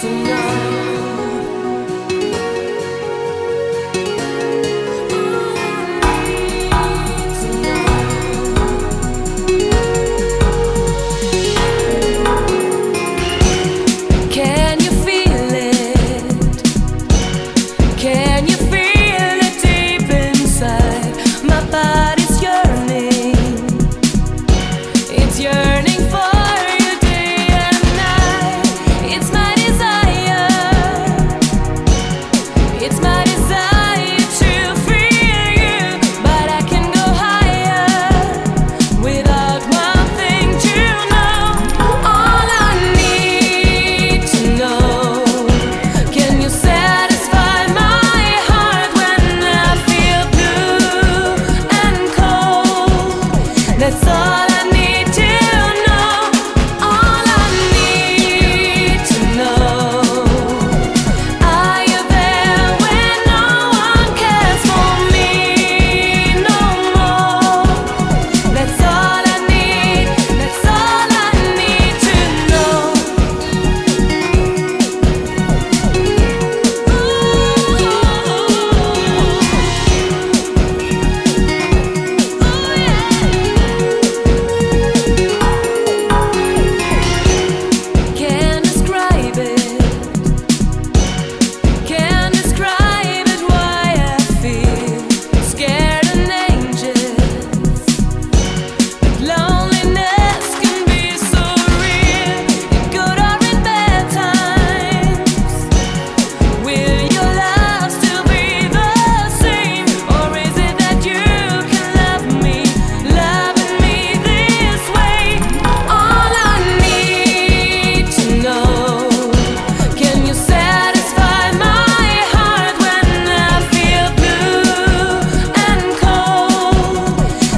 tonight.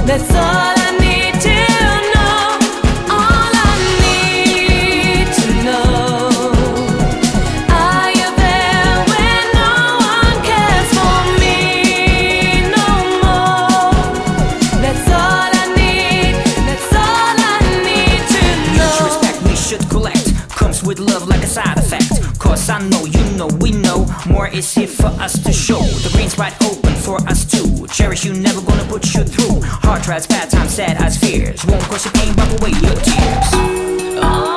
With love like a side effect. Cause I know, you know, we know more is here for us to show. The green's wide open for us to cherish you, never gonna put you through. Hard tries, bad times, sad as fears. Won't cause your pain, wipe away your tears. Oh.